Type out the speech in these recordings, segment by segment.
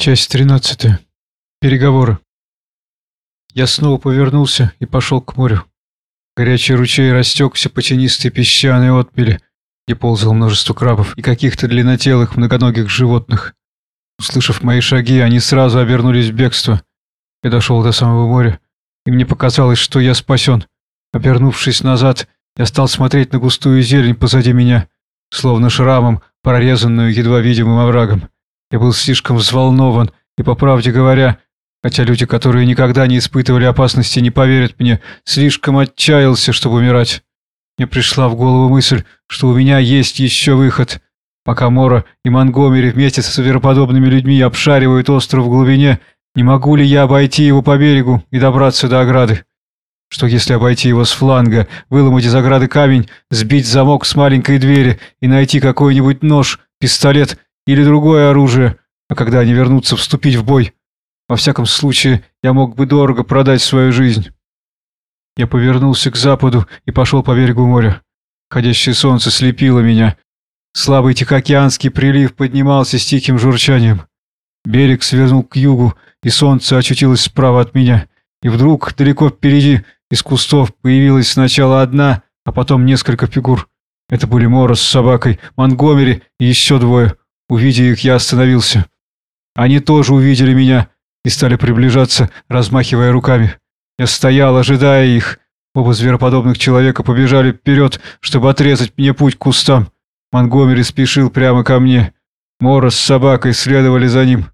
Часть 13. Переговоры. Я снова повернулся и пошел к морю. Горячий ручей растекся по тенистой песчаной отмели, где ползало множество крабов и каких-то длиннотелых многоногих животных. Услышав мои шаги, они сразу обернулись в бегство. Я дошел до самого моря, и мне показалось, что я спасен. Обернувшись назад, я стал смотреть на густую зелень позади меня, словно шрамом, прорезанную едва видимым оврагом. Я был слишком взволнован, и, по правде говоря, хотя люди, которые никогда не испытывали опасности, не поверят мне, слишком отчаялся, чтобы умирать. Мне пришла в голову мысль, что у меня есть еще выход. Пока Мора и Монгомери вместе со звероподобными людьми обшаривают остров в глубине, не могу ли я обойти его по берегу и добраться до ограды? Что если обойти его с фланга, выломать из ограды камень, сбить замок с маленькой двери и найти какой-нибудь нож, пистолет или другое оружие, а когда они вернутся, вступить в бой. Во всяком случае, я мог бы дорого продать свою жизнь. Я повернулся к западу и пошел по берегу моря. Ходящее солнце слепило меня. Слабый Тихоокеанский прилив поднимался с тихим журчанием. Берег свернул к югу, и солнце очутилось справа от меня. И вдруг, далеко впереди, из кустов появилась сначала одна, а потом несколько фигур. Это были Морос с собакой, Монгомери и еще двое. Увидя их, я остановился. Они тоже увидели меня и стали приближаться, размахивая руками. Я стоял, ожидая их. Оба звероподобных человека побежали вперед, чтобы отрезать мне путь к кустам. Монгомери спешил прямо ко мне. Мора с собакой следовали за ним.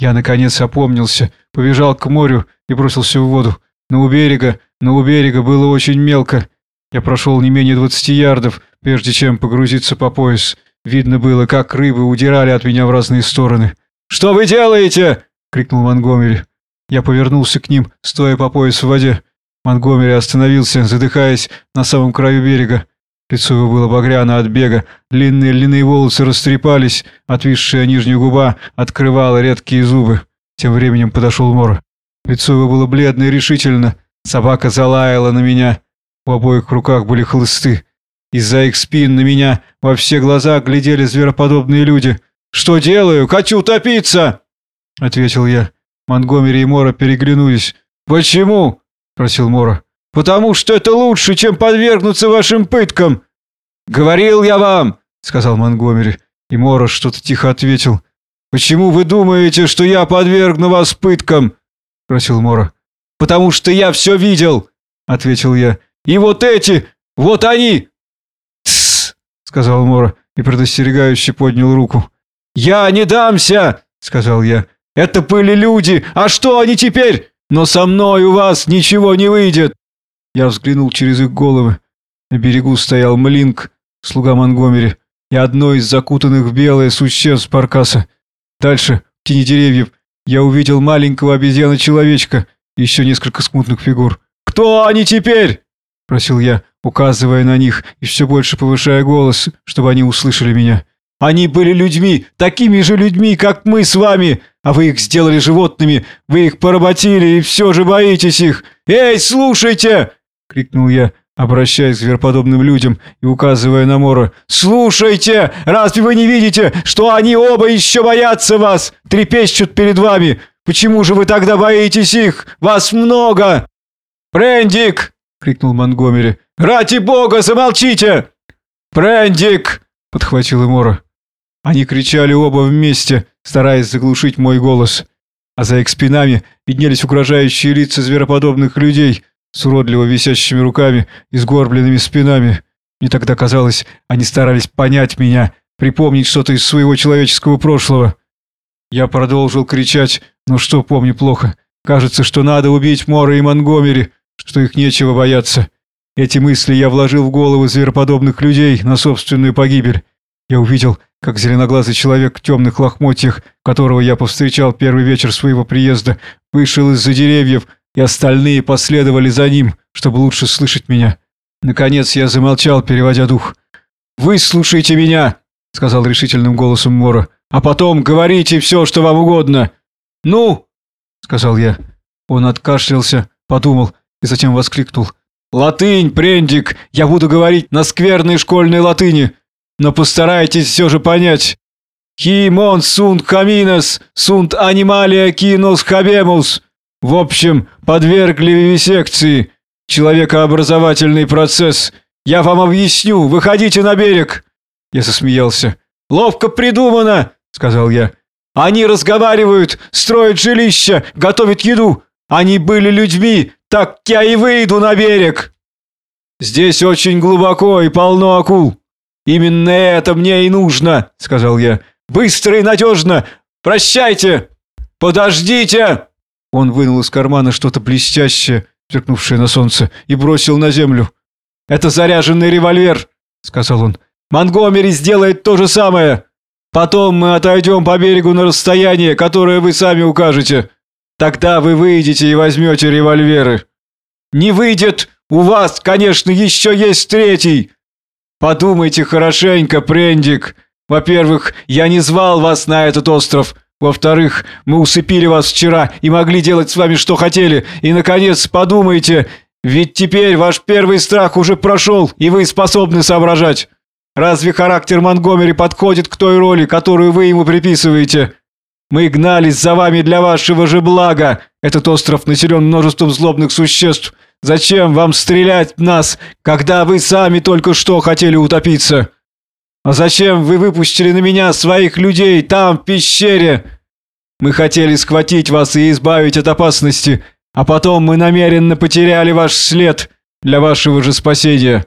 Я, наконец, опомнился, побежал к морю и бросился в воду. Но у берега, но у берега было очень мелко. Я прошел не менее двадцати ярдов, прежде чем погрузиться по пояс. Видно было, как рыбы удирали от меня в разные стороны. «Что вы делаете?» — крикнул Монгомери. Я повернулся к ним, стоя по пояс в воде. Монгомери остановился, задыхаясь на самом краю берега. Лицо его было багряно от бега, длинные льняные волосы растрепались, отвисшая нижняя губа открывала редкие зубы. Тем временем подошел Мор. Лицо его было бледно и решительно. Собака залаяла на меня. В обоих руках были хлысты. Из-за их спин на меня во все глаза глядели звероподобные люди. «Что делаю? Хочу утопиться!» — ответил я. Монгомери и Мора переглянулись. «Почему?» — спросил Мора. «Потому что это лучше, чем подвергнуться вашим пыткам!» «Говорил я вам!» — сказал Монгомери. И Мора что-то тихо ответил. «Почему вы думаете, что я подвергну вас пыткам?» — спросил Мора. «Потому что я все видел!» — ответил я. «И вот эти! Вот они!» Сказал Мора и предостерегающе поднял руку. «Я не дамся!» — сказал я. «Это были люди! А что они теперь? Но со мной у вас ничего не выйдет!» Я взглянул через их головы. На берегу стоял Млинк, слуга Монгомери, и одно из закутанных в белое существ Паркаса. Дальше, в тени деревьев, я увидел маленького обезьяна-человечка и еще несколько смутных фигур. «Кто они теперь?» – просил я указывая на них и все больше повышая голос, чтобы они услышали меня. «Они были людьми, такими же людьми, как мы с вами, а вы их сделали животными, вы их поработили и все же боитесь их! Эй, слушайте!» — крикнул я, обращаясь к звероподобным людям и указывая на Мора. «Слушайте! Разве вы не видите, что они оба еще боятся вас, трепещут перед вами? Почему же вы тогда боитесь их? Вас много!» «Брендик!» — крикнул Монгомери. «Ради бога, замолчите!» «Брендик!» — подхватил Эмора. Они кричали оба вместе, стараясь заглушить мой голос. А за их спинами виднелись угрожающие лица звероподобных людей с уродливо висящими руками и сгорбленными спинами. Мне тогда казалось, они старались понять меня, припомнить что-то из своего человеческого прошлого. Я продолжил кричать, но что помню плохо. Кажется, что надо убить Мора и Монгомери, что их нечего бояться. Эти мысли я вложил в головы звероподобных людей на собственную погибель. Я увидел, как зеленоглазый человек в темных лохмотьях, которого я повстречал первый вечер своего приезда, вышел из-за деревьев, и остальные последовали за ним, чтобы лучше слышать меня. Наконец я замолчал, переводя дух. «Выслушайте меня!» — сказал решительным голосом Мора. «А потом говорите все, что вам угодно!» «Ну!» — сказал я. Он откашлялся, подумал и затем воскликнул. «Латынь, Прендик! Я буду говорить на скверной школьной латыни, но постарайтесь все же понять!» «Химон сунт каминес, сунт анималия кинос хабемус». В общем, подвергли вивисекции. Человекообразовательный процесс. Я вам объясню. Выходите на берег. Я засмеялся. «Ловко придумано!» — сказал я. «Они разговаривают, строят жилища, готовят еду. Они были людьми, так я и выйду на берег!» «Здесь очень глубоко и полно акул. Именно это мне и нужно», — сказал я. «Быстро и надежно! Прощайте! Подождите!» Он вынул из кармана что-то блестящее, сверкнувшее на солнце, и бросил на землю. «Это заряженный револьвер», — сказал он. «Монгомери сделает то же самое. Потом мы отойдем по берегу на расстояние, которое вы сами укажете. Тогда вы выйдете и возьмете револьверы. Не выйдет, у вас, конечно, еще есть третий. Подумайте хорошенько, Прендик. Во-первых, я не звал вас на этот остров». Во-вторых, мы усыпили вас вчера и могли делать с вами что хотели. И, наконец, подумайте, ведь теперь ваш первый страх уже прошел, и вы способны соображать. Разве характер Монгомери подходит к той роли, которую вы ему приписываете? Мы гнались за вами для вашего же блага. Этот остров населен множеством злобных существ. Зачем вам стрелять в нас, когда вы сами только что хотели утопиться?» «А зачем вы выпустили на меня своих людей там, в пещере? Мы хотели схватить вас и избавить от опасности, а потом мы намеренно потеряли ваш след для вашего же спасения».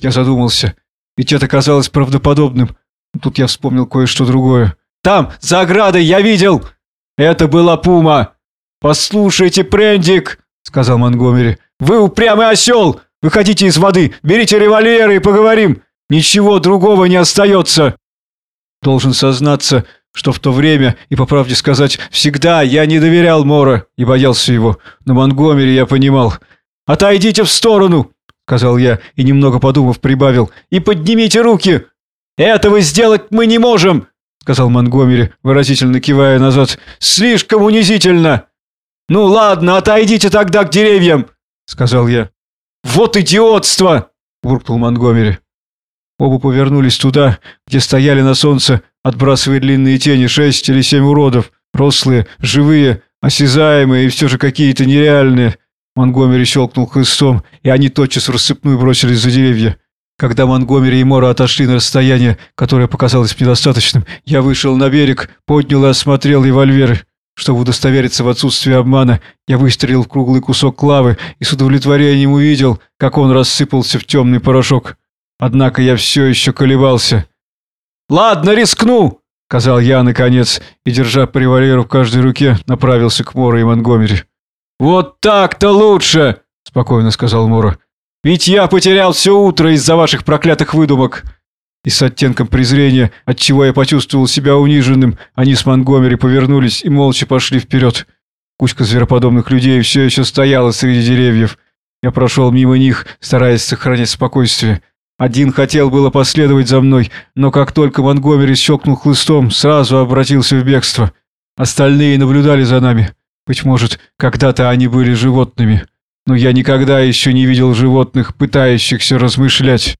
Я задумался, ведь это казалось правдоподобным. Тут я вспомнил кое-что другое. «Там, за оградой, я видел! Это была пума!» «Послушайте, Прендик!» — сказал Монгомери. «Вы упрямый осел! Выходите из воды, берите револьверы и поговорим!» Ничего другого не остается. Должен сознаться, что в то время, и по правде сказать, всегда я не доверял Мора и боялся его. Но Монгомери я понимал. «Отойдите в сторону!» — сказал я, и немного подумав прибавил. «И поднимите руки!» «Этого сделать мы не можем!» — сказал Монгомери, выразительно кивая назад. «Слишком унизительно!» «Ну ладно, отойдите тогда к деревьям!» — сказал я. «Вот идиотство!» — буркнул Монгомери. Оба повернулись туда, где стояли на солнце, отбрасывая длинные тени шесть или семь уродов, рослые, живые, осязаемые и все же какие-то нереальные. Монгомери щелкнул хлыстом, и они тотчас в рассыпную бросились за деревья. Когда Монгомери и Мора отошли на расстояние, которое показалось мне достаточным, я вышел на берег, поднял и осмотрел револьверы. Чтобы удостовериться в отсутствии обмана, я выстрелил в круглый кусок лавы и с удовлетворением увидел, как он рассыпался в темный порошок. Однако я все еще колебался. «Ладно, рискну!» — сказал я, наконец, и, держа по револьверу в каждой руке, направился к Моро и Монгомери. «Вот так-то лучше!» — спокойно сказал Моро. «Ведь я потерял все утро из-за ваших проклятых выдумок!» И с оттенком презрения, от чего я почувствовал себя униженным, они с Монгомери повернулись и молча пошли вперед. Кучка звероподобных людей все еще стояла среди деревьев. Я прошел мимо них, стараясь сохранять спокойствие. Один хотел было последовать за мной, но как только Монгомери щелкнул хлыстом, сразу обратился в бегство. Остальные наблюдали за нами. Быть может, когда-то они были животными. Но я никогда еще не видел животных, пытающихся размышлять.